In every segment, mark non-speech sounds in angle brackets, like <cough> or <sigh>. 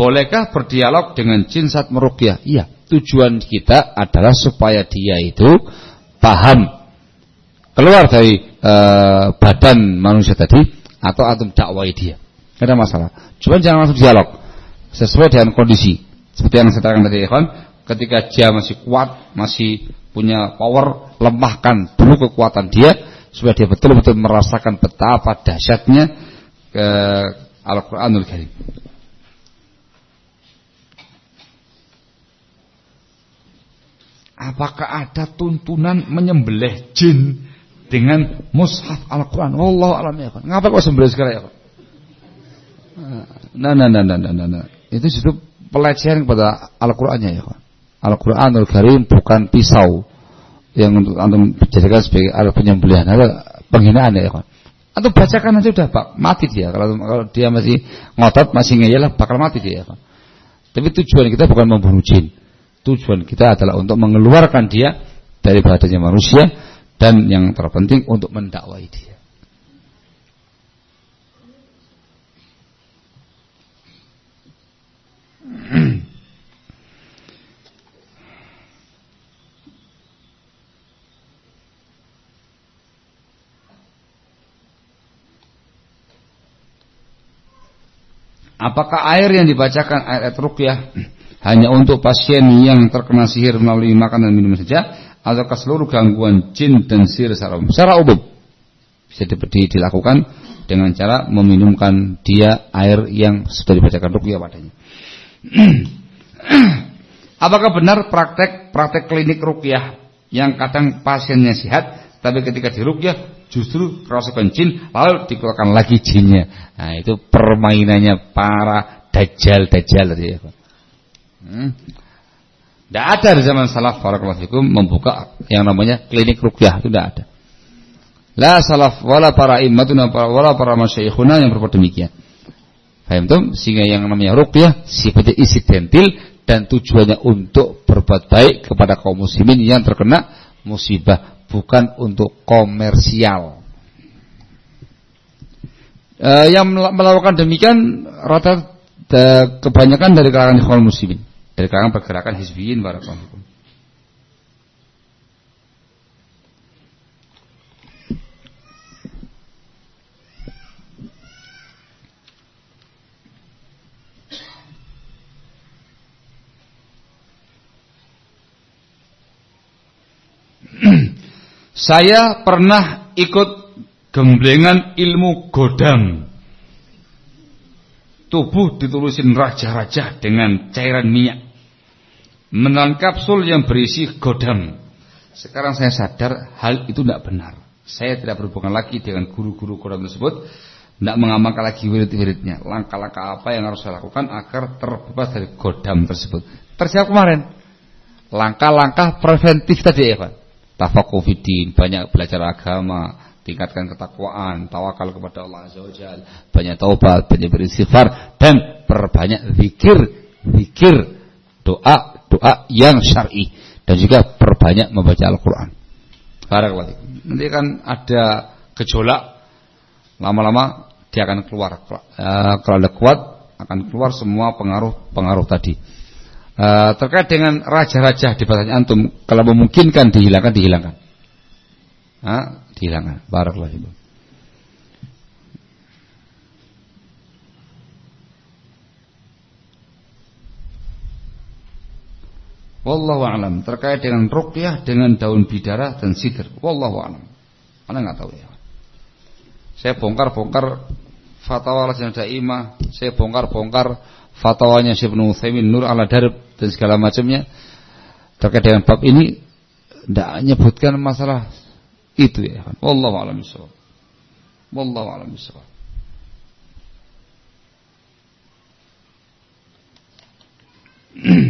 Bolehkah berdialog dengan jin saat merukyah? Iya. Tujuan kita adalah supaya dia itu paham keluar dari uh, badan manusia tadi atau antum dakwai dia. Ada masalah. Cuma jangan langsung dialog sesuai dengan kondisi. Seperti yang saya katakan tadi, kan, ketika dia masih kuat, masih punya power, lemahkan dulu kekuatan dia supaya dia betul-betul merasakan betapa dahsyatnya ke Al-Qur'anul Karim. Apakah ada tuntunan menyembelih jin dengan mushaf Al-Quran? Allah alam ya. Ngapa kok sembelih sekarang ya? Nah, nah, nah, nah, nah, nah, nah. Itu justru pelecehan kepada Al-Qurannya ya kan. Al-Quranul Karim bukan pisau yang untuk antum dijadikan sebagai alat penyembelihan, ada penghinaan ya kan. Atau bacakan aja udah pak mati dia kalau kalau dia masih ngotot masih ngeyel bakal mati dia ya. Tapi tujuan kita bukan membunuh jin. Tujuan kita adalah untuk mengeluarkan dia dari badannya manusia dan yang terpenting untuk mendakwai dia. Apakah air yang dibacakan ayat ruqyah hanya untuk pasien yang terkena sihir melalui makan dan minum saja atau ke seluruh gangguan jin dan sihir secara umum. Secara umum bisa dilakukan dengan cara meminumkan dia air yang sudah dibacakan rukyah padanya. <clears throat> Apakah benar praktek praktek klinik rukyah yang kadang pasiennya sehat tapi ketika dirukyah justru kerasukan jin lalu dikeluarkan lagi jinnya. Nah, itu permainannya para dajjal-dajjal tadi ya, Pak. Hmm. Tidak ada di zaman salaf fikum membuka yang namanya klinik rukyah itu tidak ada. La salaf wala para immatuna wala para masyayikhuna yang berbuat demikian. Paham tuh? Sehingga yang namanya rukyah sifatnya isidentil dan tujuannya untuk berbuat baik kepada kaum muslimin yang terkena musibah, bukan untuk komersial. E, yang melakukan demikian rata kebanyakan dari kalangan kaum muslimin dari kalangan pergerakan hizbiyin barakallahu <clears throat> Saya pernah ikut gemblengan ilmu godam tubuh ditulisin raja-raja dengan cairan minyak menelan kapsul yang berisi godam. Sekarang saya sadar hal itu tidak benar. Saya tidak berhubungan lagi dengan guru-guru godam tersebut. Tidak mengamalkan lagi wirid-wiridnya. Langkah-langkah apa yang harus saya lakukan agar terbebas dari godam tersebut. Tersiap kemarin. Langkah-langkah preventif tadi ya Pak. Tafakufidin, banyak belajar agama, tingkatkan ketakwaan, tawakal kepada Allah Azza wa banyak taubat, banyak beristighfar dan perbanyak zikir, zikir, doa doa yang syar'i dan juga perbanyak membaca Al-Qur'an. Nanti kan ada gejolak lama-lama dia akan keluar. Eh, kalau ada kuat akan keluar semua pengaruh-pengaruh tadi. Uh, terkait dengan raja-raja di batasnya antum kalau memungkinkan dihilangkan dihilangkan. Nah, dihilangkan. Barakallahu Wallahu alam terkait dengan ruqyah dengan daun bidara dan sidr. Wallahu alam. Anda nggak tahu ya. Saya bongkar-bongkar fatwa Lajnah Daimah, saya bongkar-bongkar fatwanya Syekh Ibnu Utsaimin Nur ala Darb dan segala macamnya terkait dengan bab ini tidak menyebutkan masalah itu ya. Wallahu alam bisawab. Wallahu alam bisawab. <clears throat>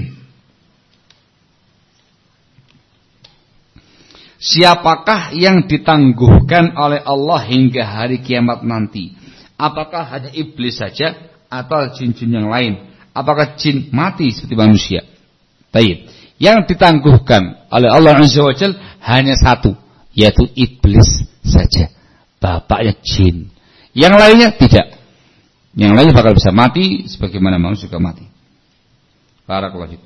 Siapakah yang ditangguhkan oleh Allah hingga hari kiamat nanti? Apakah hanya iblis saja atau jin-jin yang lain? Apakah jin mati seperti manusia? Baik. Yang ditangguhkan oleh Allah Azza wa hanya satu, yaitu iblis saja. Bapaknya jin. Yang lainnya tidak. Yang lainnya bakal bisa mati sebagaimana manusia juga mati. Barakallahu.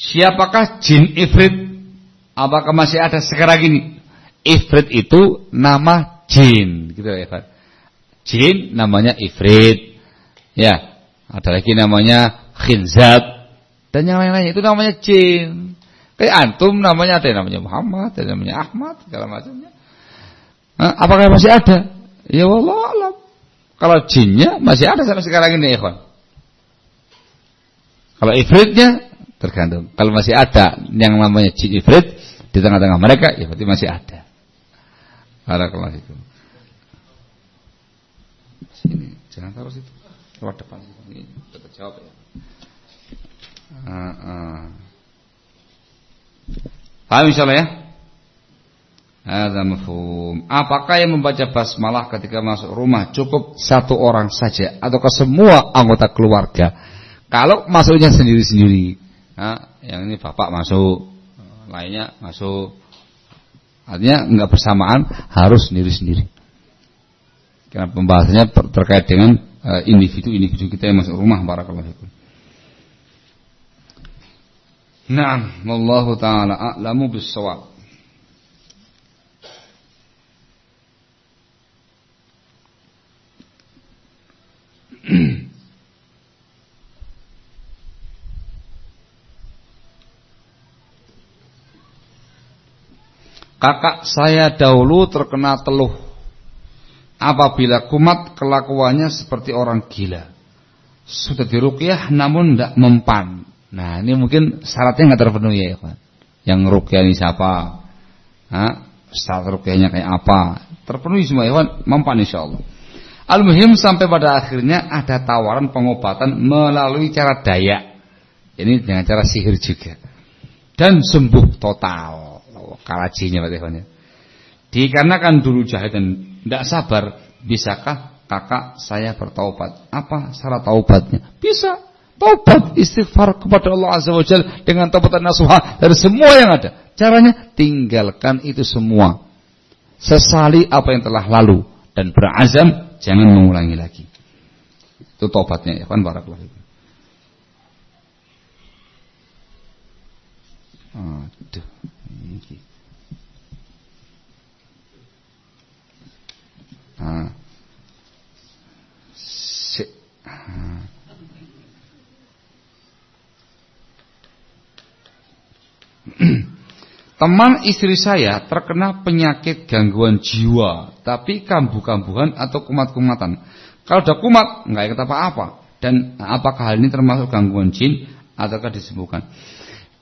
Siapakah jin ifrit? Apakah masih ada sekarang ini? Ifrit itu nama jin, gitu ya, Pak. Jin namanya ifrit. Ya, ada lagi namanya khinzab dan yang lain-lain itu namanya jin. Kayak antum namanya ada yang namanya Muhammad, ada yang namanya Ahmad, segala macamnya. Nah, apakah masih ada? Ya Allah alam. Kalau jinnya masih ada sampai sekarang ini, ikhwan. Kalau ifritnya tergantung. Kalau masih ada yang namanya jin ifrit di tengah-tengah mereka, ya berarti masih ada. Barakallahu fikum. Sini, jangan taruh situ. Lewat depan ini dapat jawab ya. Uh, uh. Insyaallah ya? Ada mafhum. Apakah yang membaca basmalah ketika masuk rumah cukup satu orang saja atau ke semua anggota keluarga? Kalau masuknya sendiri-sendiri, Nah, yang ini bapak masuk, lainnya masuk. Artinya nggak bersamaan, harus sendiri-sendiri. Karena pembahasannya terkait dengan eh, individu-individu kita yang masuk rumah barakallahu fikum. Naam, wallahu taala a'lamu bis-shawab. Kakak saya dahulu terkena teluh. Apabila kumat kelakuannya seperti orang gila. Sudah dirukyah namun tidak mempan. Nah ini mungkin syaratnya nggak terpenuhi ya Pak. Yang rukyah ini siapa? Hah? Syarat rukyahnya kayak apa? Terpenuhi semua ya mempan insya Allah. Al-Muhim sampai pada akhirnya ada tawaran pengobatan melalui cara daya. Ini dengan cara sihir juga. Dan sembuh total kalajinya Pak Tehon ya. Dikarenakan dulu jahil dan tidak sabar, bisakah kakak saya bertaubat? Apa syarat taubatnya? Bisa. Taubat istighfar kepada Allah Azza wa Jalla dengan taubatan nasuha dari semua yang ada. Caranya tinggalkan itu semua. Sesali apa yang telah lalu dan berazam jangan mengulangi lagi. Itu taubatnya ya kan barakallahu. Aduh, ini. <clears throat> Teman istri saya terkena penyakit gangguan jiwa, tapi kambuh-kambuhan atau kumat-kumatan. Kalau udah kumat, nggak ingat apa-apa. Dan apakah hal ini termasuk gangguan jin ataukah disembuhkan?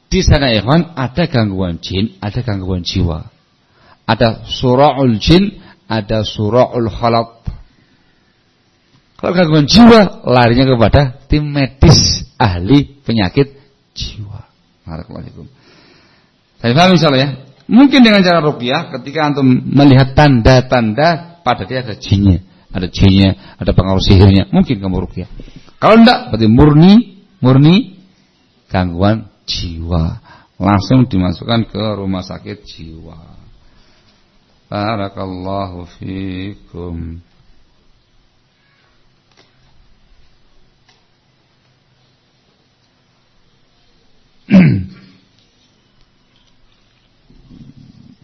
Di sana Ikhwan ada gangguan jin, ada gangguan jiwa. Ada surahul jin, ada surahul khalat. Kalau gangguan jiwa, larinya kepada tim medis ahli penyakit jiwa. Assalamualaikum. Saya paham misalnya ya. Mungkin dengan cara rupiah ketika antum melihat tanda-tanda pada dia ada jinnya, ada jinnya, ada pengaruh sihirnya, mungkin kamu rupiah. Kalau enggak berarti murni murni gangguan jiwa. Langsung dimasukkan ke rumah sakit jiwa. Barakallahu fikum.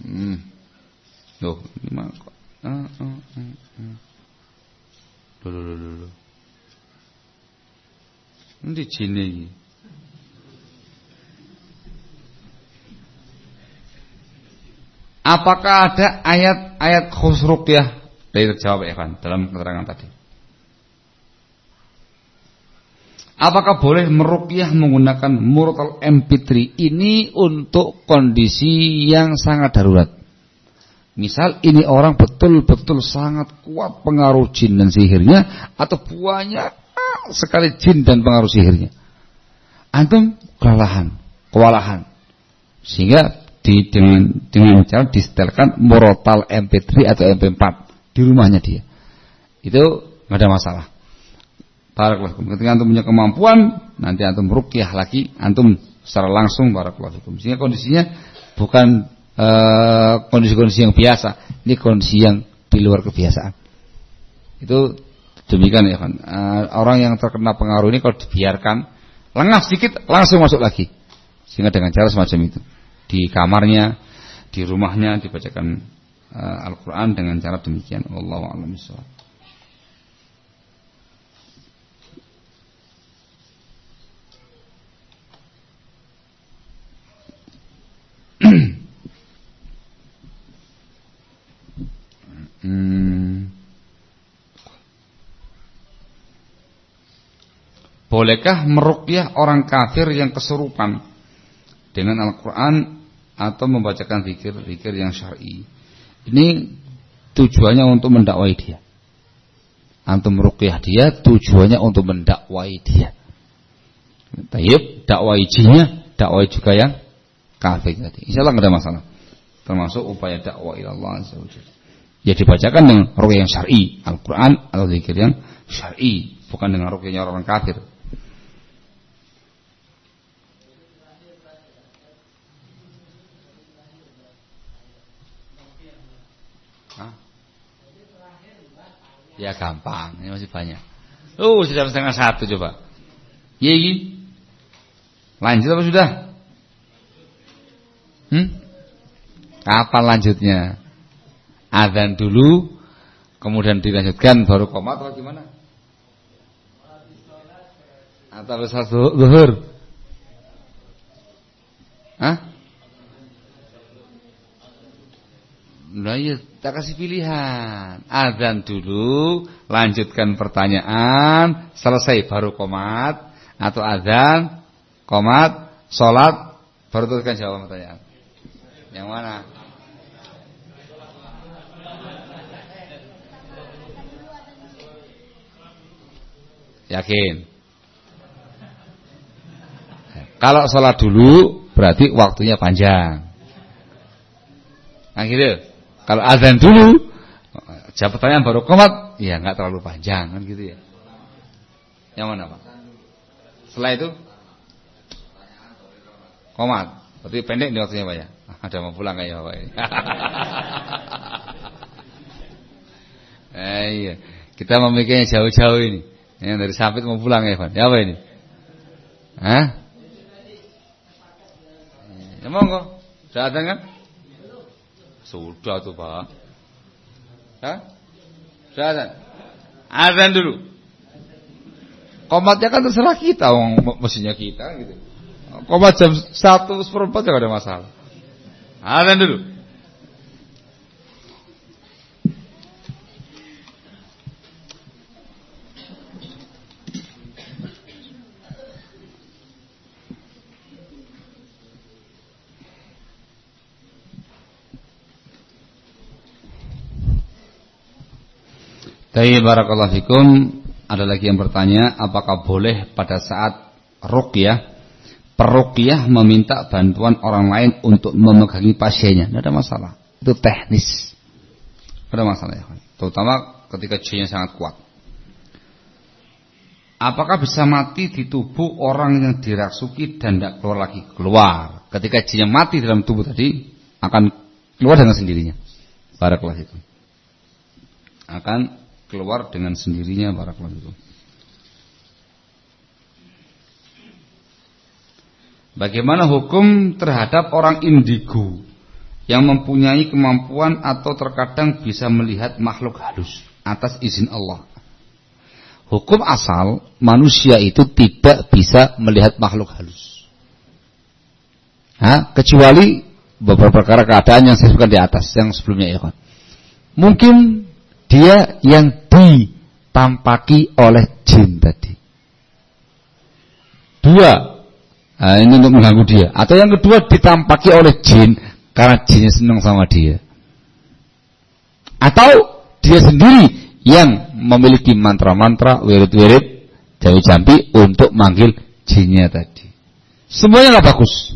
Hmm. Loh, gimana kok? Ah, ah, ah, ah. Loh, loh, loh. Ini jine iki. Apakah ada ayat-ayat khusus ruqyah? Dari terjawab Evan dalam keterangan tadi. Apakah boleh merukyah menggunakan murtal MP3 ini untuk kondisi yang sangat darurat? Misal ini orang betul-betul sangat kuat pengaruh jin dan sihirnya atau banyak sekali jin dan pengaruh sihirnya. Antum kelelahan, kewalahan. Sehingga di, dengan dengan cara disetelkan murtal MP3 atau MP4 di rumahnya dia. Itu nggak ada masalah. Barakallahu Ketika antum punya kemampuan, nanti antum rukyah lagi, antum secara langsung barakallahu fikum. Sehingga kondisinya bukan eh, kondisi-kondisi uh, yang biasa, ini kondisi yang di luar kebiasaan. Itu demikian ya kan. Uh, orang yang terkena pengaruh ini kalau dibiarkan lengah sedikit langsung masuk lagi. Sehingga dengan cara semacam itu di kamarnya, di rumahnya dibacakan uh, Al-Qur'an dengan cara demikian. Wallahu a'lam bishawab. hmm. Bolehkah merukyah orang kafir yang kesurupan dengan Al-Quran atau membacakan zikir-zikir yang syar'i? Ini tujuannya untuk mendakwai dia. Antum merukyah dia tujuannya untuk mendakwai dia. Tayyib, dakwai jinnya, dakwai juga yang kafir tadi. Insya Allah ada masalah. Termasuk upaya dakwah ila Allah Azza Ya dibacakan dengan rukyah yang syar'i, Al-Quran atau zikir yang syar'i, bukan dengan rukyahnya orang kafir. Ya gampang, ini masih banyak. Oh, sudah setengah satu coba. Iya, iya. Lanjut apa sudah? Hmm? Kapan lanjutnya? Adzan dulu, kemudian dilanjutkan baru komat atau gimana? Atau bisa zuhur? Hah? Nah iya, tak kasih pilihan. Adzan dulu, lanjutkan pertanyaan, selesai baru komat atau adzan, komat, sholat, baru teruskan jawab pertanyaan. Yang mana? Yakin? Kalau sholat dulu berarti waktunya panjang. Nah gitu. Kalau azan dulu, jawab pertanyaan baru komat, ya nggak terlalu panjang kan gitu ya. Yang mana Pak? Setelah itu komat. Berarti pendek nih waktunya Pak ya. <laughs> Ada mau pulang kayak Bapak ini. <laughs> eh, iya. Kita memikirnya jauh-jauh ini. Yang dari Sampit mau pulang ya Pak. Ya apa ini? Hah? Ya monggo. Sudah ada kan? Sudah tuh Pak. Hah? Sudah azan? Azan dulu. Komatnya kan terserah kita, mesinnya kita gitu. Komat jam satu seperempat ya ada masalah. Azan dulu. Tapi barakallahu fikum ada lagi yang bertanya apakah boleh pada saat ruqyah peruqyah meminta bantuan orang lain untuk memegangi pasiennya. Tidak ada masalah. Itu teknis. Tidak ada masalah ya. Terutama ketika jinnya sangat kuat. Apakah bisa mati di tubuh orang yang dirasuki dan tidak keluar lagi? Keluar. Ketika jinnya mati dalam tubuh tadi akan keluar dengan sendirinya. Barakallahu fikum. Akan keluar dengan sendirinya barakallahu Bagaimana hukum terhadap orang indigo yang mempunyai kemampuan atau terkadang bisa melihat makhluk halus atas izin Allah? Hukum asal manusia itu tidak bisa melihat makhluk halus. Ha? Kecuali beberapa perkara keadaan yang saya sebutkan di atas yang sebelumnya ya kan. Mungkin dia yang ditampaki oleh jin tadi. Dua, nah ini untuk mengganggu dia. Atau yang kedua ditampaki oleh jin karena jinnya senang sama dia. Atau dia sendiri yang memiliki mantra-mantra, wirid-wirid, jambi-jambi untuk manggil jinnya tadi. Semuanya nggak bagus,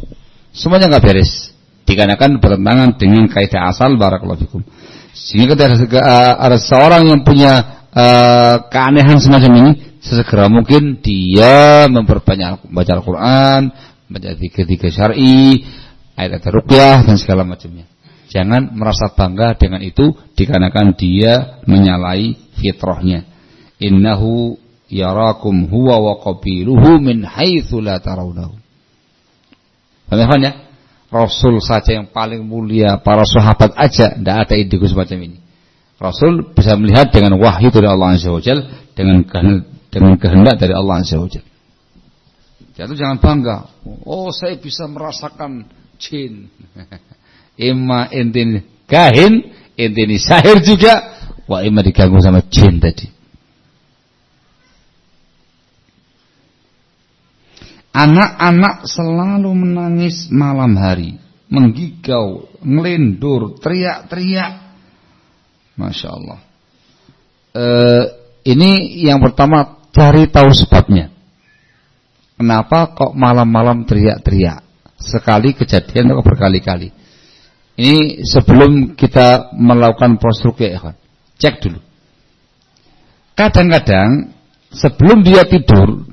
semuanya nggak beres. Dikarenakan bertentangan dengan kaidah asal barakallahu fikum. Sehingga ketika ada seorang yang punya uh, keanehan semacam ini, sesegera mungkin dia memperbanyak baca Al-Quran, baca tiga-tiga syar'i, ayat-ayat ruqyah dan segala macamnya. Jangan merasa bangga dengan itu dikarenakan dia menyalahi fitrahnya. innahu yarakum huwa wa qabiluhu min haitsu la tarawnahu. Paham ya? Rasul saja yang paling mulia, para sahabat aja tidak ada indigo semacam ini. Rasul bisa melihat dengan wahyu dari Allah Azza wa dengan kehendak, dengan kehendak dari Allah Azza wa Jadi jangan bangga. Oh, saya bisa merasakan jin. <laughs> Ima intin kahin, intin sahir juga, wah ima diganggu sama jin tadi. Anak-anak selalu menangis malam hari, menggigau, ngelendur, teriak-teriak. Masya Allah. E, ini yang pertama cari tahu sebabnya. Kenapa kok malam-malam teriak-teriak? Sekali kejadian atau berkali-kali? Ini sebelum kita melakukan proses ya, cek dulu. Kadang-kadang sebelum dia tidur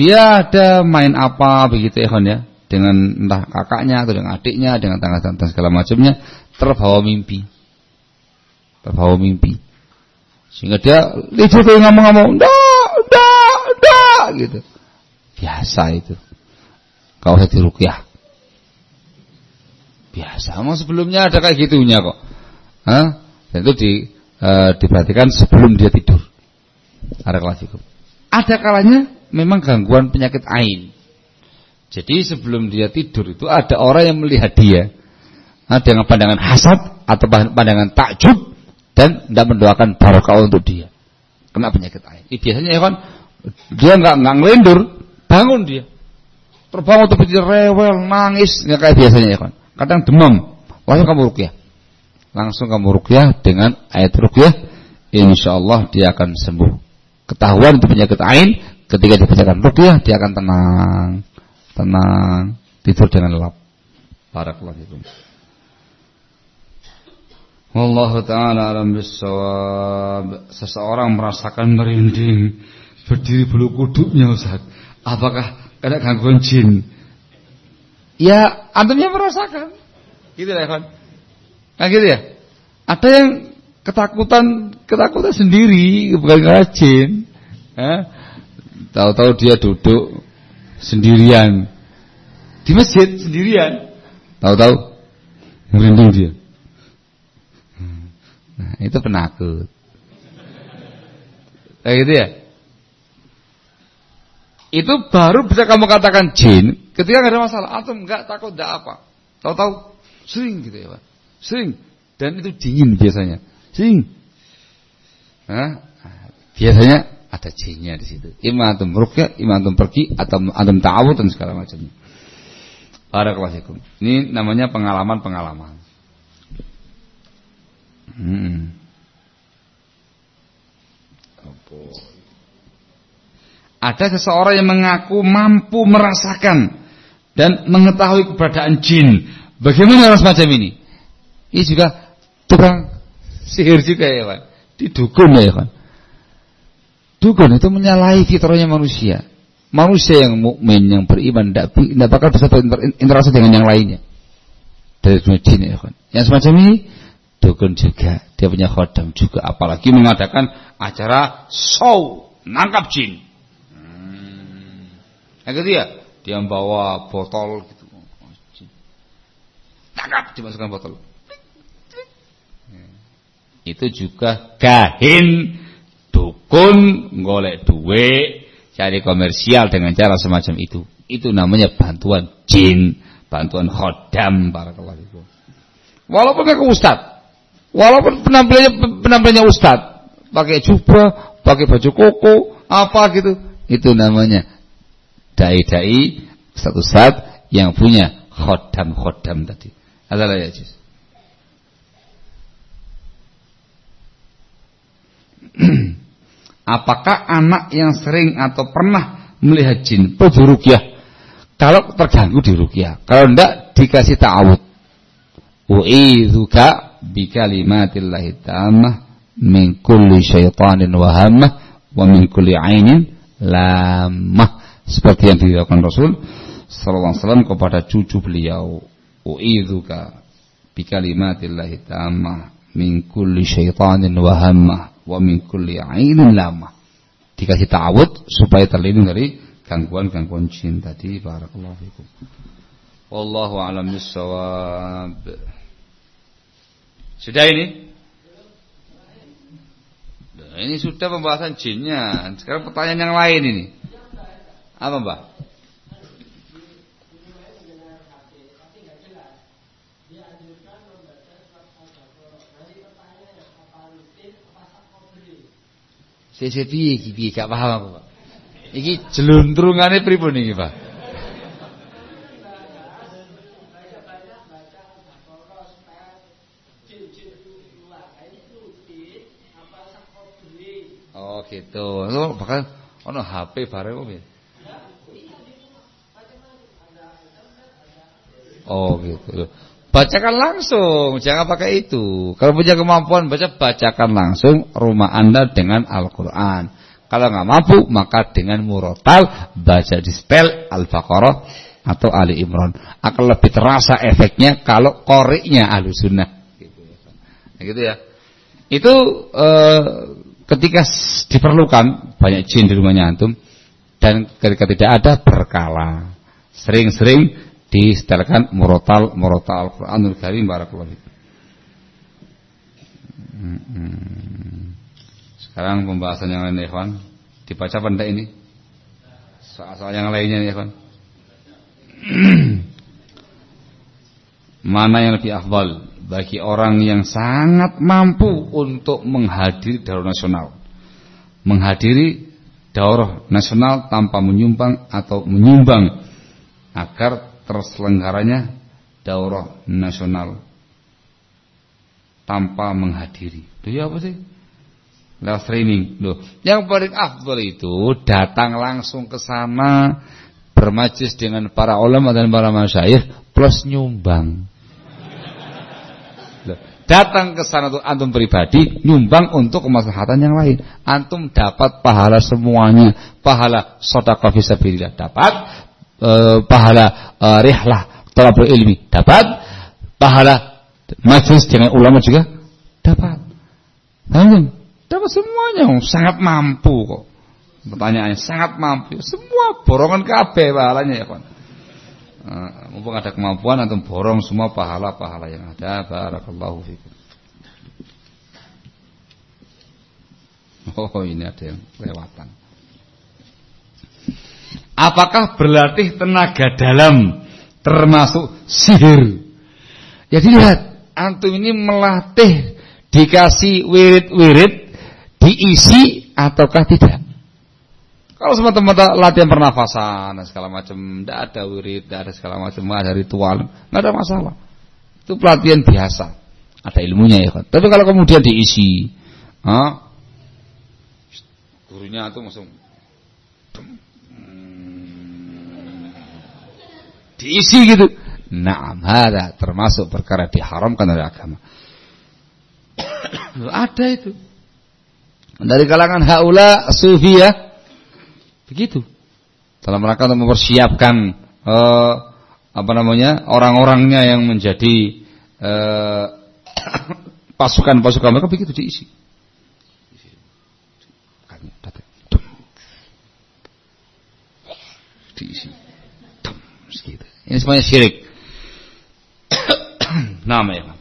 dia ada main apa begitu ya ya? Dengan entah kakaknya atau dengan adiknya dengan tangga-tangga segala macamnya terbawa mimpi. Terbawa mimpi. Sehingga dia itu tuh ngomong-ngomong dah dah dah gitu. Biasa itu. Kau saya dirukyah. Biasa. Mau sebelumnya ada kayak gitunya kok. Hah? dan itu di, e, diperhatikan sebelum dia tidur. Ada kelas itu. Ada kalanya memang gangguan penyakit ain. Jadi sebelum dia tidur itu ada orang yang melihat dia dengan pandangan hasad atau pandangan takjub dan tidak mendoakan barokah untuk dia kena penyakit ain. Ini biasanya ya kan dia nggak nggak bangun dia. Terbangun tuh rewel, nangis, nggak kayak biasanya ya kan. Kadang demam, langsung kamu rukyah. Langsung kamu rukyah dengan ayat rukyah, insya Allah dia akan sembuh. Ketahuan itu penyakit ain, Ketika dibacakan rukyah dia akan tenang, tenang, tidur dengan lelap. Barakallahu fikum. Wallahu taala alam bisawab. Seseorang merasakan merinding, berdiri bulu kuduknya Ustaz. Apakah ada gangguan jin? Ya, antumnya merasakan. Gitu ya, kan? Nah gitu ya. Ada yang ketakutan ketakutan sendiri bukan karena jin. Eh? Tahu-tahu dia duduk sendirian di masjid sendirian. Tahu-tahu merinding dia. Nah, itu penakut. Kayak gitu ya. Itu baru bisa kamu katakan jin ketika nggak ada masalah. Atau enggak takut enggak apa. Tahu-tahu sering gitu ya, Pak. Sering. Dan itu dingin biasanya. Sering. Nah, biasanya ada jinnya di situ. Ima antum rukyah, ima antum pergi atau antum ta'awud dan segala macamnya. Barakallahu Ini namanya pengalaman-pengalaman. Hmm. Ada seseorang yang mengaku mampu merasakan dan mengetahui keberadaan jin. Bagaimana orang semacam ini? Ini juga tukang sihir juga ya Pak. Didukun ya Pak. Dukun itu menyalahi fitrahnya manusia. Manusia yang mukmin yang beriman tidak bakal bisa berinteraksi dengan yang lainnya. Dari dunia jin ya kan. Yang semacam ini dukun juga, dia punya khodam juga, apalagi mengadakan acara show nangkap jin. Hmm. Nah, gitu ya, dia membawa botol gitu. Tangkap dimasukkan botol. Itu juga kahin dukun golek duit cari komersial dengan cara semacam itu. Itu namanya bantuan jin bantuan khodam para itu walaupun mereka ustad walaupun penampilannya penampilannya ustad pakai jubah pakai baju koko apa gitu itu namanya dai-dai ustad-ustad yang punya khodam-khodam tadi. Adalah ya jis <clears throat> Apakah anak yang sering atau pernah melihat jin perlu rukyah? Kalau terganggu di rukyah, kalau tidak dikasih ta'awud. U'idzuka bi kalimatillahi tammah min kulli syaitanin wahamah wa min kulli ainin lamah. Seperti yang dilakukan Rasul sallallahu alaihi wasallam kepada cucu beliau. U'idzuka bi kalimatillahi tammah min kulli syaitanin wa hammah wa min kulli ainin lamah. Dikasih ta'awud supaya terlindung dari gangguan-gangguan jin tadi. Barakallahu fikum. Wallahu a'lam bissawab. Sudah ini? Nah, ini sudah pembahasan jinnya. Sekarang pertanyaan yang lain ini. Apa, Mbak? Saya piye iki piye gak paham aku, Pak. Iki jeluntrungane pripun iki, Pak? Oh gitu. Lo bahkan ono HP bareng kok Oh gitu. Bacakan langsung, jangan pakai itu. Kalau punya kemampuan baca, bacakan langsung rumah Anda dengan Al-Quran. Kalau nggak mampu, maka dengan murotal baca di spell Al-Baqarah atau Ali Imran. Akan lebih terasa efeknya kalau koriknya ahlu sunnah. Gitu ya. Nah, gitu ya. Itu eh, ketika diperlukan banyak jin di rumahnya antum dan ketika tidak ada berkala. Sering-sering disetelkan murotal murotal Al-Qur'anul Karim barakallahu hmm. Sekarang pembahasan yang lain ikhwan. Dibaca benda ini? Soal-soal yang lainnya ya ikhwan. Mana yang lebih afdal? Bagi orang yang sangat mampu untuk menghadiri daurah nasional. Menghadiri daurah nasional tanpa menyumbang atau menyumbang agar terselenggaranya daurah nasional tanpa menghadiri. Itu ya apa sih? Lewat streaming. Loh, yang paling afdal itu datang langsung ke sana bermajlis dengan para ulama dan para masyayikh plus nyumbang. Datang ke sana tuh antum pribadi nyumbang untuk kemaslahatan yang lain. Antum dapat pahala semuanya. Pahala sedekah fisabilillah dapat, Eh, pahala uh, rihlah talabul ilmi dapat. Pahala majlis dengan ulama juga dapat. Namun, dapat semuanya. Sangat mampu kok. Pertanyaannya sangat mampu. Semua borongan kabeh pahalanya ya uh, mumpung ada kemampuan atau borong semua pahala-pahala yang ada. Barakallahu fikum. Oh ini ada yang lewatan Apakah berlatih tenaga dalam termasuk sihir? Ya dilihat, antum ini melatih dikasih wirid-wirid diisi ataukah tidak? Kalau semata-mata latihan pernafasan dan segala macam, tidak ada wirid, tidak ada segala macam, ada ritual, nggak ada masalah. Itu pelatihan biasa, ada ilmunya ya kan. Tapi kalau kemudian diisi, ah, gurunya itu langsung diisi gitu. Naam, ada termasuk perkara diharamkan oleh agama. ada itu. Dari kalangan haula sufia begitu. Dalam rangka untuk mempersiapkan uh, apa namanya orang-orangnya yang menjadi pasukan-pasukan uh, mereka begitu diisi. Diisi. Ini semuanya syirik. <coughs> Nama ya.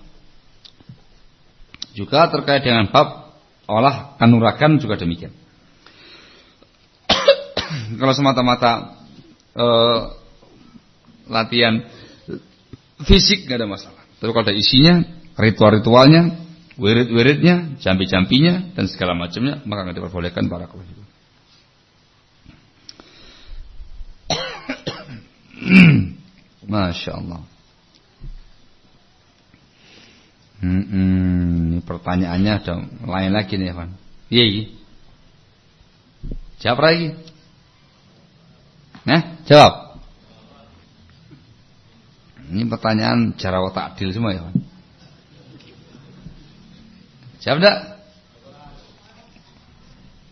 Juga terkait dengan bab olah kanuragan juga demikian. <coughs> Kalau semata-mata uh, latihan fisik nggak ada masalah. Tapi kalau ada isinya, ritual-ritualnya, wirid-wiridnya, jampi-jampinya dan segala macamnya, maka nggak diperbolehkan para keluarga. <coughs> Masya Allah. Hmm, ini pertanyaannya ada lain lagi nih, Evan. Iya, iya. Jawab lagi. Nah, jawab. Ini pertanyaan cara otak adil semua ya, Pak. Jawab enggak?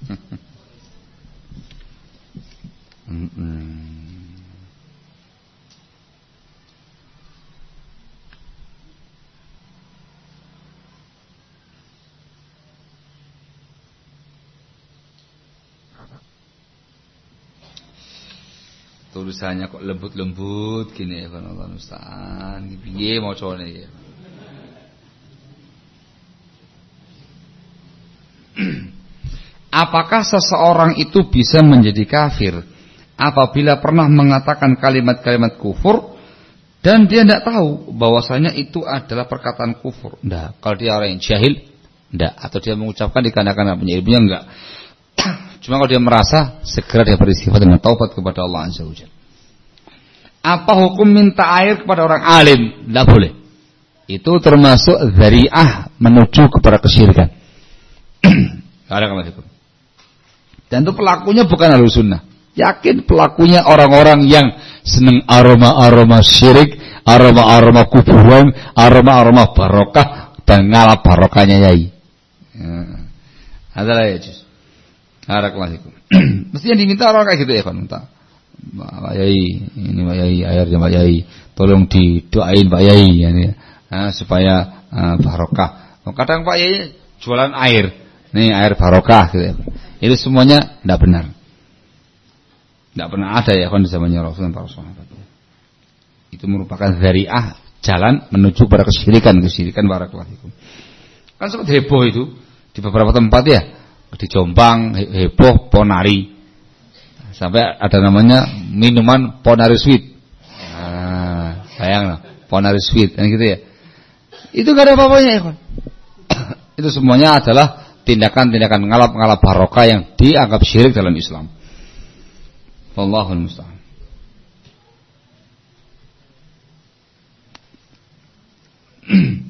<laughs> hmm, hmm. Tulisannya kok lembut-lembut gini ya Allah Ustaz. Piye macane ya. <clears throat> Apakah seseorang itu bisa menjadi kafir apabila pernah mengatakan kalimat-kalimat kufur dan dia tidak tahu bahwasanya itu adalah perkataan kufur? Tidak. Kalau dia orang yang jahil, tidak. Atau dia mengucapkan dikarenakan punya ilmunya enggak. Cuma kalau dia merasa segera dia beristighfar dengan taubat kepada Allah Azza wa Apa hukum minta air kepada orang alim? Tidak boleh. Itu termasuk zari'ah menuju kepada kesyirikan. <clears throat> Dan itu pelakunya bukan ahlu sunnah. Yakin pelakunya orang-orang yang seneng aroma-aroma syirik, aroma-aroma kuburan, aroma-aroma barokah dan ngalah barokahnya yai. Ya. Adalah ya jus. Barakallahu <clears throat> Mesti yang diminta orang kayak gitu ya kan minta. Pak Yai, ini Pak Yai, airnya Pak Yai, tolong didoain Pak Yai ya, nah, supaya uh, barokah. Kadang Pak Yai jualan air, nih air barokah gitu ya. Itu semuanya tidak benar. Tidak pernah ada ya kan di zamannya Rasul dan. Itu merupakan zariah jalan menuju pada kesyirikan, kesyirikan barakallahu Kan sempat heboh itu di beberapa tempat ya. Di Jombang heboh ponari. Sampai ada namanya minuman ponari sweet. Nah, sayang ponari sweet kan gitu ya. Itu gak ada apa-apanya ya <coughs> itu semuanya adalah tindakan-tindakan ngalap-ngalap barokah yang dianggap syirik dalam Islam. Wallahul musta'an. <coughs>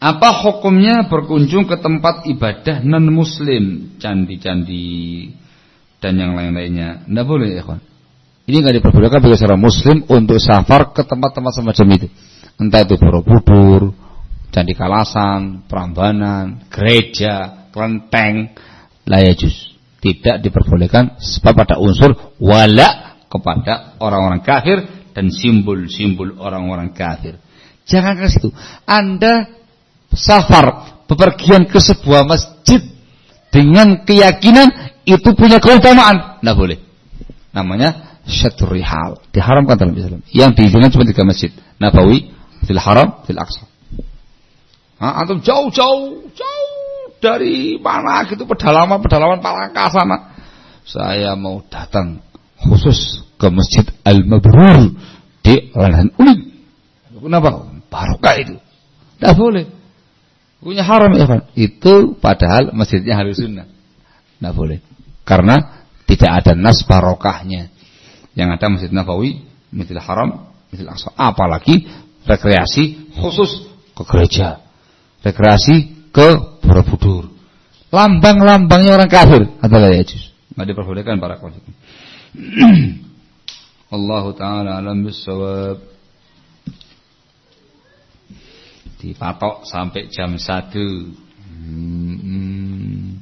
Apa hukumnya berkunjung ke tempat ibadah non muslim, candi-candi dan yang lain-lainnya? Tidak boleh ya kawan. Ini nggak diperbolehkan bagi seorang muslim untuk safar ke tempat-tempat semacam itu. Entah itu Borobudur, Candi Kalasan, Prambanan, gereja, kelenteng, layajus. Tidak diperbolehkan sebab ada unsur wala kepada orang-orang kafir dan simbol-simbol orang-orang kafir. Jangan ke situ. Anda safar bepergian ke sebuah masjid dengan keyakinan itu punya keutamaan. Tidak boleh. Namanya syatur rihal. Diharamkan dalam Islam. Yang diizinkan cuma tiga masjid. Nabawi, fil haram, fil aqsa. Nah, antum jauh-jauh, jauh dari mana gitu pedalaman-pedalaman Palangka sana. Saya mau datang khusus ke Masjid Al-Mabrur di Lahan Uling. Kenapa? Barokah itu. Tidak boleh. Punya haram ya kan? Itu padahal masjidnya harus sunnah. Tidak boleh. Karena tidak ada nas barokahnya. Yang ada Masjid Nabawi, Masjid Haram, Masjid Aqsa. Apalagi rekreasi khusus ke gereja rekreasi ke Borobudur. Lambang-lambangnya orang kafir adalah Yajus. Nggak diperbolehkan para kafir. <clears throat> Allah taala alam bisawab. Dipatok sampai jam 1. Hmm.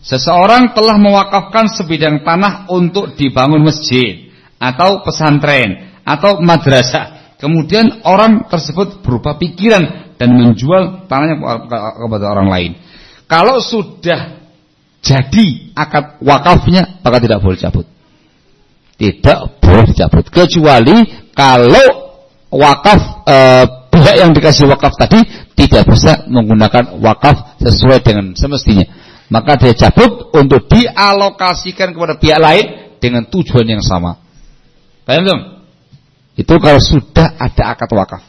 Seseorang telah mewakafkan sebidang tanah untuk dibangun masjid atau pesantren atau madrasah. Kemudian orang tersebut berupa pikiran dan menjual tanahnya kepada orang lain. Kalau sudah jadi akad wakafnya maka tidak boleh cabut. Tidak boleh dicabut kecuali kalau wakaf e, pihak yang dikasih wakaf tadi tidak bisa menggunakan wakaf sesuai dengan semestinya. Maka dia cabut untuk dialokasikan kepada pihak lain dengan tujuan yang sama. Paham dong? Itu kalau sudah ada akad wakaf.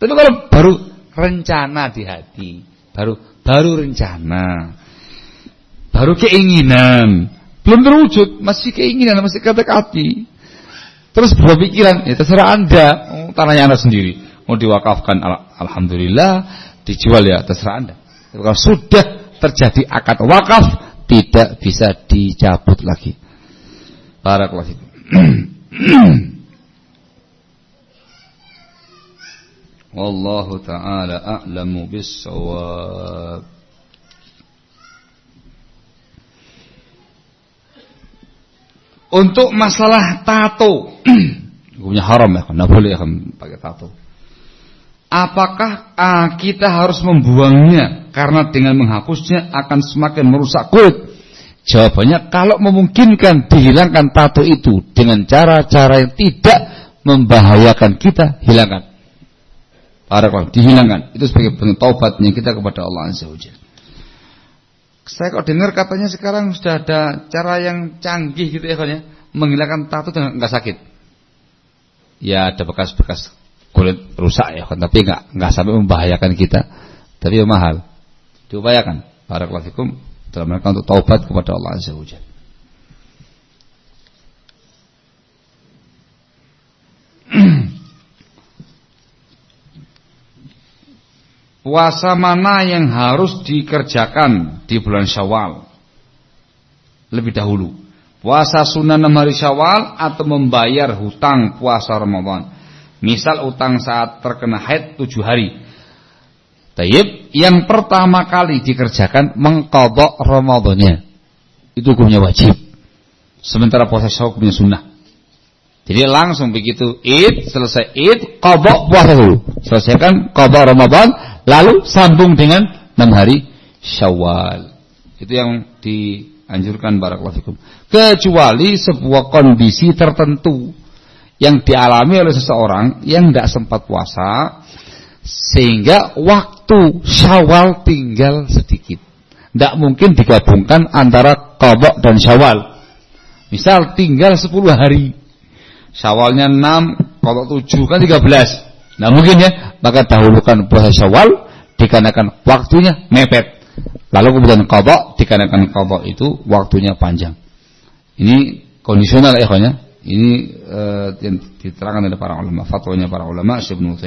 Tapi kalau baru rencana di hati, baru baru rencana, baru keinginan, belum terwujud, masih keinginan, masih kata hati. Terus berpikiran, ya terserah anda, tanahnya anda sendiri. Mau diwakafkan, al alhamdulillah, dijual ya terserah anda. Kalau sudah terjadi akad wakaf, tidak bisa dicabut lagi. Barakallahu <coughs> Wallahu taala a'lamu bis-shawab. Untuk masalah tato, <coughs> hukumnya haram ya, tidak boleh ya pakai tato. Apakah uh, kita harus membuangnya karena dengan menghapusnya akan semakin merusak kulit? Jawabannya kalau memungkinkan dihilangkan tato itu dengan cara-cara yang tidak membahayakan kita, hilangkan. Barakallah, dihilangkan. Itu sebagai bentuk taubatnya kita kepada Allah Azza wa Saya kok dengar katanya sekarang sudah ada cara yang canggih gitu ya ya, menghilangkan tato dengan enggak sakit. Ya ada bekas-bekas kulit rusak ya kan, tapi enggak enggak sampai membahayakan kita. Tapi ya mahal. Diupayakan. Barakallahu fikum dalam rangka untuk taubat kepada Allah Azza wa Jalla. <clears throat> Puasa mana yang harus dikerjakan di bulan Syawal? Lebih dahulu. Puasa sunnah 6 hari Syawal atau membayar hutang puasa Ramadan. Misal utang saat terkena haid 7 hari. Tayyib, yang pertama kali dikerjakan mengkodok Ramadannya. Itu hukumnya wajib. Sementara puasa Syawal hukumnya sunnah. Jadi langsung begitu id selesai id kodok puasa dulu. Selesaikan kodok Ramadan Lalu sambung dengan enam hari Syawal. Itu yang dianjurkan barakallahu fikum. Kecuali sebuah kondisi tertentu yang dialami oleh seseorang yang tidak sempat puasa sehingga waktu Syawal tinggal sedikit. Tidak mungkin digabungkan antara Qadha dan Syawal. Misal tinggal 10 hari. Syawalnya 6, Qadha 7 kan 13. Nah mungkin ya, maka dahulukan puasa Syawal dikarenakan waktunya mepet. Lalu kemudian qadha dikarenakan qadha itu waktunya panjang. Ini kondisional ya. Ini uh, yang diterangkan oleh para ulama, fatwanya para ulama Syekh Ibnu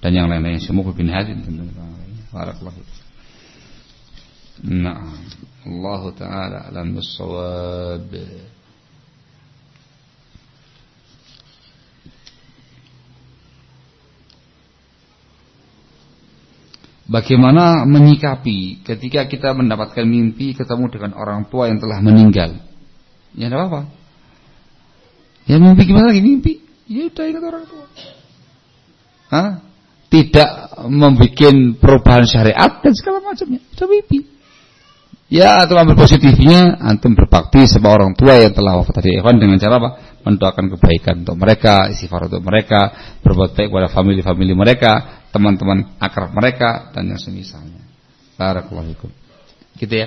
dan yang lain-lain Syekh bin Hadid. Barakallahu. Nah, Allah taala alam bis-shawab. Bagaimana menyikapi ketika kita mendapatkan mimpi ketemu dengan orang tua yang telah meninggal? Ya tidak apa-apa. Ya mimpi gimana lagi mimpi? Ya udah ingat orang tua. Hah? Tidak membuat perubahan syariat dan segala macamnya. Itu mimpi. Ya atau ambil positifnya antum berbakti sama orang tua yang telah wafat tadi ikhwan dengan cara apa? Mendoakan kebaikan untuk mereka, istighfar untuk mereka, berbuat baik kepada family-family mereka, teman-teman akrab mereka dan yang semisalnya. Barakallahu fikum. Gitu ya.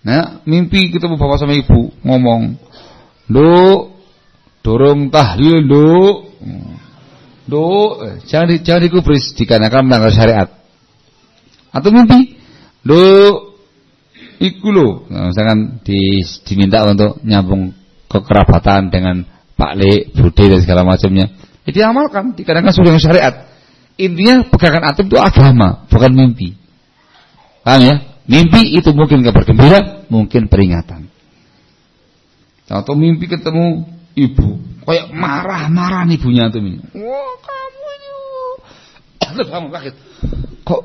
Nah, mimpi ketemu bapak sama ibu ngomong, "Nduk, dorong tahlil, Nduk." Nduk, eh, jangan jangan dikubris dikarenakan melanggar syariat. Atau mimpi, "Nduk, Iku lho, nah, misalkan di, diminta untuk nyambung kekerabatan dengan Pak Le, Bude dan segala macamnya. Jadi amalkan, dikarenakan sudah syariat. Intinya pegangan atom itu agama, bukan mimpi. Paham ya? Mimpi itu mungkin kabar gembira, mungkin peringatan. Atau mimpi ketemu ibu, kayak marah-marah ibunya tuh ini. Wah, kamu ini. Kok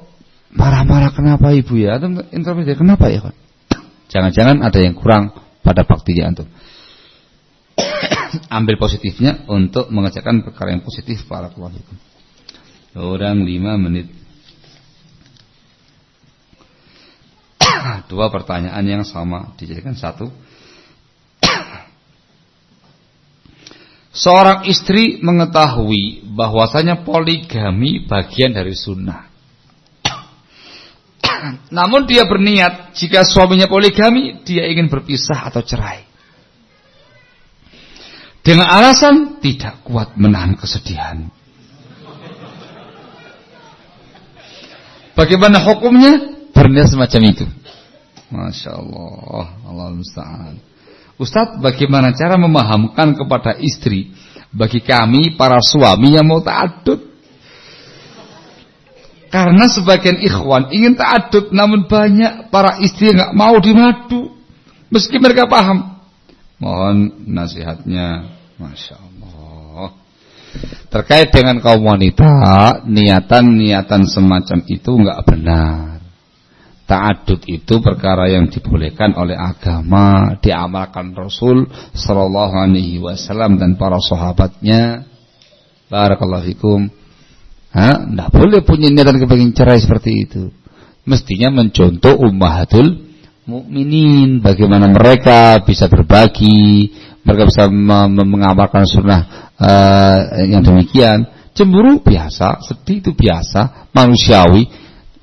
marah-marah kenapa ibu ya? Atau introspeksi kenapa ya, kan? Jangan-jangan ada yang kurang pada baktinya antum. <coughs> Ambil positifnya untuk mengerjakan perkara yang positif para keluarga. Orang lima menit. <coughs> Dua pertanyaan yang sama dijadikan satu. Seorang istri mengetahui bahwasanya poligami bagian dari sunnah. <coughs> Namun dia berniat jika suaminya poligami, dia ingin berpisah atau cerai. Dengan alasan tidak kuat menahan kesedihan. Bagaimana hukumnya? Berniat semacam itu. Masya Allah. Allah musta'an. Ustaz, bagaimana cara memahamkan kepada istri bagi kami para suami yang mau ta'adud karena sebagian ikhwan ingin ta'adud namun banyak para istri nggak mau dimadu. Meski mereka paham. Mohon nasihatnya. Masya Allah. Terkait dengan kaum wanita, niatan-niatan semacam itu nggak benar. Ta'adud itu perkara yang dibolehkan oleh agama, diamalkan Rasul Sallallahu Alaihi Wasallam dan para sahabatnya. Barakallahu fikum. Tidak boleh punya niatan kepengen cerai seperti itu. Mestinya mencontoh ummahatul mukminin, bagaimana mereka bisa berbagi, mereka bisa mengamalkan sunnah uh, yang demikian. Cemburu biasa, sedih itu biasa, manusiawi,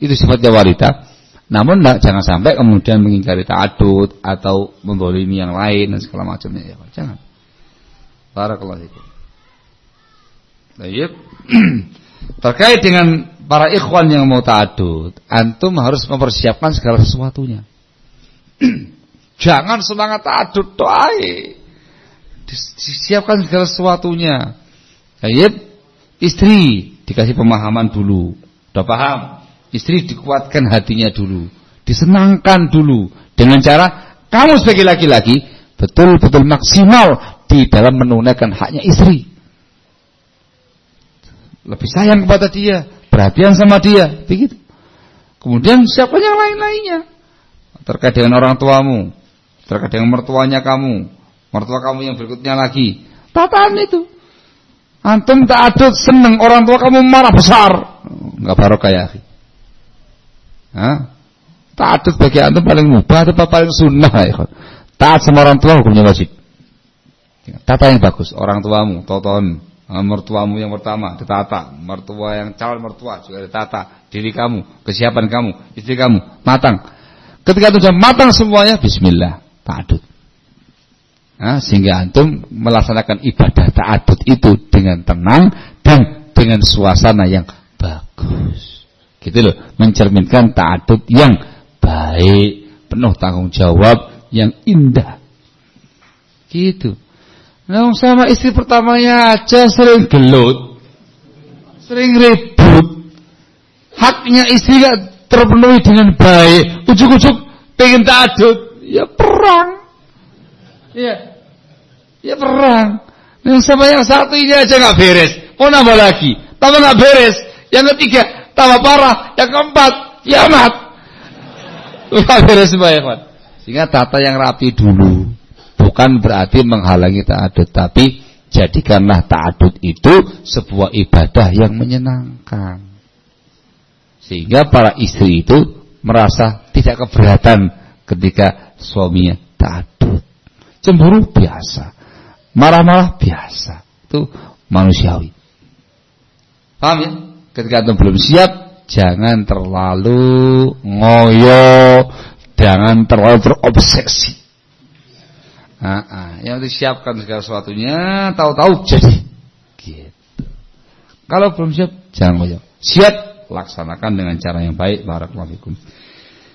itu sifatnya wanita. Namun jangan sampai kemudian mengingkari ta'adud atau membolimi yang lain dan segala macamnya ya. Jangan. Barakallahu fikum. Baik. <clears throat> Terkait dengan para ikhwan yang mau ta'adud, antum harus mempersiapkan segala sesuatunya. <clears throat> Jangan semangat ta'adud doai. Disiapkan segala sesuatunya. Baik. Istri dikasih pemahaman dulu. Udah paham? Istri dikuatkan hatinya dulu, disenangkan dulu dengan cara kamu sebagai laki-laki betul-betul maksimal di dalam menunaikan haknya istri. Lebih sayang kepada dia, perhatian sama dia, begitu. Kemudian siapa yang lain-lainnya terkait dengan orang tuamu, terkait dengan mertuanya kamu, mertua kamu yang berikutnya lagi. Tataan itu. Antum tak adut seneng orang tua kamu marah besar. Enggak barokah ya, Hah? Taat bagi antum paling mubah atau paling sunnah ya. Taat sama orang tua hukumnya wajib. Tata yang bagus, orang tuamu, toton, eh, mertuamu yang pertama ditata, mertua yang calon mertua juga ditata, diri kamu, kesiapan kamu, istri kamu, matang. Ketika itu sudah matang semuanya, Bismillah, ta'adud. Nah, sehingga antum melaksanakan ibadah ta'adud itu dengan tenang dan dengan suasana yang bagus. Gitu loh, mencerminkan ta'adud yang baik, penuh tanggung jawab, yang indah. Gitu. Nah, sama istri pertamanya aja sering gelut. Sering ribut. Haknya istri gak terpenuhi dengan baik. Ujuk-ujuk pengen ta'adud. Ya perang. Ya. Ya perang. Nah, sama yang satu ini aja gak beres. Mau nambah lagi. Tambah gak beres. Yang ketiga, tambah parah. Yang keempat, kiamat. Lupa beres semua ya. Sehingga tata yang rapi dulu. Bukan berarti menghalangi ta'adud. Tapi jadikanlah ta'adud itu sebuah ibadah yang menyenangkan. Sehingga para istri itu merasa tidak keberatan ketika suaminya ta'adud. Cemburu biasa. Marah-marah biasa. Itu manusiawi. Ya? Ketika antum belum siap, jangan terlalu ngoyo, jangan terlalu terobsesi. Nah, ah, yang disiapkan segala sesuatunya, tahu-tahu jadi. Gitu. Kalau belum siap, jangan ngoyo. Siap, laksanakan dengan cara yang baik. Barakallahu fikum.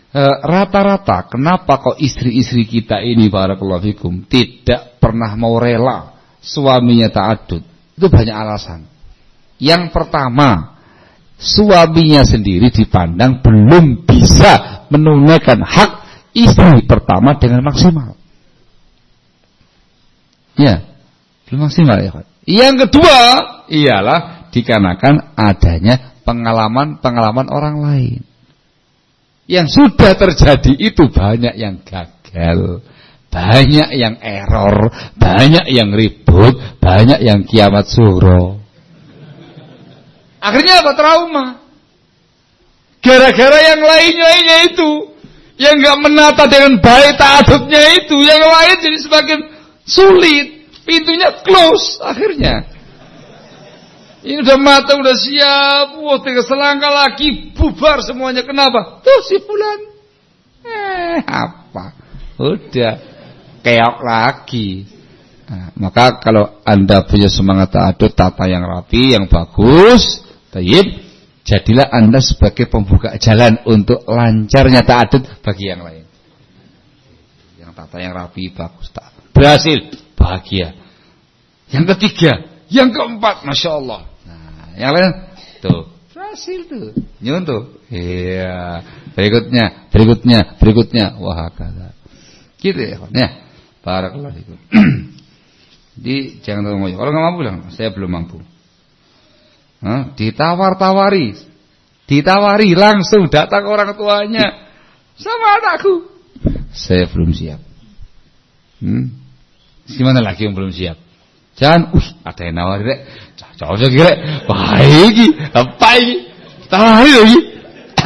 E, rata-rata kenapa kok istri-istri kita ini barakallahu tidak pernah mau rela suaminya ta'adud? Itu banyak alasan. Yang pertama, suaminya sendiri dipandang belum bisa menunaikan hak istri pertama dengan maksimal. Ya, belum maksimal ya. Yang kedua ialah dikarenakan adanya pengalaman-pengalaman orang lain. Yang sudah terjadi itu banyak yang gagal, banyak yang error, banyak yang ribut, banyak yang kiamat suruh. Akhirnya apa? Trauma. Gara-gara yang lain-lainnya itu. Yang gak menata dengan baik ta'adudnya itu. Yang lain jadi semakin sulit. Pintunya close akhirnya. Ini udah mata, udah siap. Wah, tiga selangkah lagi bubar semuanya. Kenapa? Tuh si bulan. Eh, apa? Udah keok lagi. Nah, maka kalau anda punya semangat ta'adud, tata yang rapi, yang bagus, Tayyib, jadilah Anda sebagai pembuka jalan untuk lancarnya ta'adud bagi yang lain. Yang tata yang rapi bagus tak. Berhasil, bahagia. Yang ketiga, yang keempat, masya Allah. Nah, yang lain tuh berhasil tuh, nyuntuh. Iya, berikutnya, berikutnya, berikutnya. Wah, kata. Gitu ya, ya. Fikum. <clears throat> Jadi jangan terlalu Kalau nggak mampu bilang, saya belum mampu ditawar-tawari, ditawari langsung datang orang tuanya sama anakku. Saya belum siap. Hmm? Gimana lagi yang belum siap? Jangan, uh, ada yang nawari rek. Cocok kira, ini, apa ini? Tawari lagi.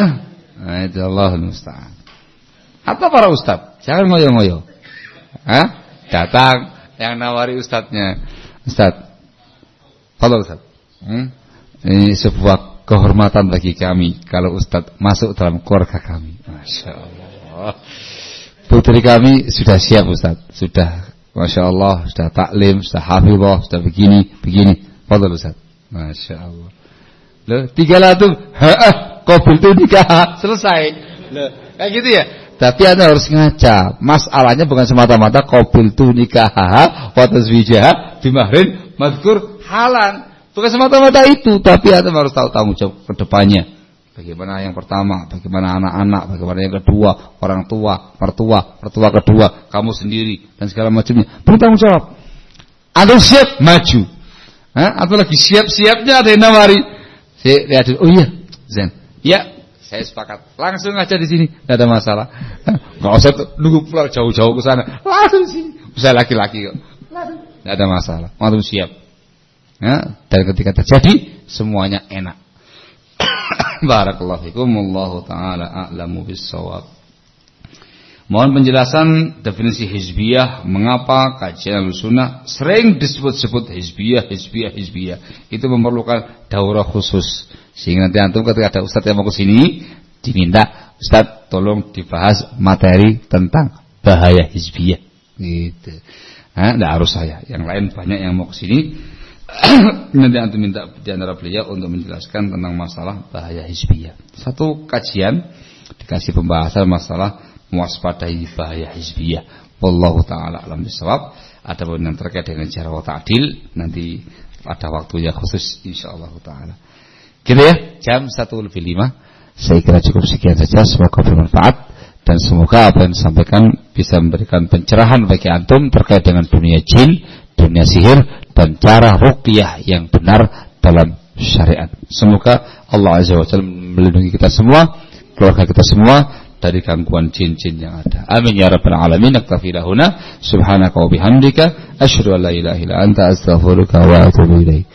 <coughs> itu Allah musta'an. Atau para ustad? Jangan ngoyo-ngoyo. Hah? Datang yang nawari ustadznya. Ustad, halo ustad. Hmm? Ini sebuah kehormatan bagi kami kalau ustad masuk dalam keluarga kami. Masya Allah. Putri kami sudah siap ustad. Sudah, Masya Allah, sudah taklim, sudah hafizah, sudah begini, begini. Fadal ustad. Masya Allah. Loh, tiga latung, ha'ah, kobil itu nikah, selesai. Loh, kayak gitu ya. Tapi Anda harus ngaca. Masalahnya bukan semata-mata qabil tu nikah wa tazwijah bimahrin madkur halan. Bukan semata-mata itu, tapi Anda harus tahu tanggung jawab ke depannya. Bagaimana yang pertama, bagaimana anak-anak, bagaimana yang kedua, orang tua, mertua, mertua kedua, kamu sendiri dan segala macamnya. Bertanggung jawab. Anda siap maju. Hah? Atau lagi siap-siapnya ada yang nawari. Saya lihat, oh iya, Zen. Ya, saya sepakat. Langsung aja di sini, tidak ada masalah. Enggak usah nunggu pulang jauh-jauh ke sana. Langsung sini. Saya laki-laki. Tidak ada masalah. Langsung siap. Ya, dan ketika terjadi semuanya enak. <coughs> Barakallahu fikum wallahu taala a'lamu bissawab. Mohon penjelasan definisi hizbiyah, mengapa kajian sunnah sering disebut-sebut hizbiyah, hizbiyah, hizbiyah. Itu memerlukan daurah khusus. Sehingga nanti antum ketika ada ustadz yang mau ke sini diminta ustadz tolong dibahas materi tentang bahaya hizbiyah. Gitu. Nah, tidak harus saya. Yang lain banyak yang mau ke sini. <coughs> nanti antum minta di antara beliau untuk menjelaskan tentang masalah bahaya hizbiyah. Satu kajian dikasih pembahasan masalah mewaspadai bahaya hizbiyah. Wallahu taala alam bisawab. Ada pun yang terkait dengan cara ta'dil nanti ada waktunya khusus insyaallah taala. Gitu ya, jam 1 lebih 5. Saya kira cukup sekian saja, semoga bermanfaat dan semoga apa yang disampaikan bisa memberikan pencerahan bagi antum terkait dengan dunia jin, dunia sihir dan cara ruqyah yang benar dalam syariat. Semoga Allah Azza wa Jalla melindungi kita semua, keluarga kita semua dari gangguan jin-jin yang ada. Amin ya rabbal alamin. Naktafi lahuna subhanaka wa bihamdika asyhadu an la ilaha illa anta astaghfiruka wa atubu ilaik.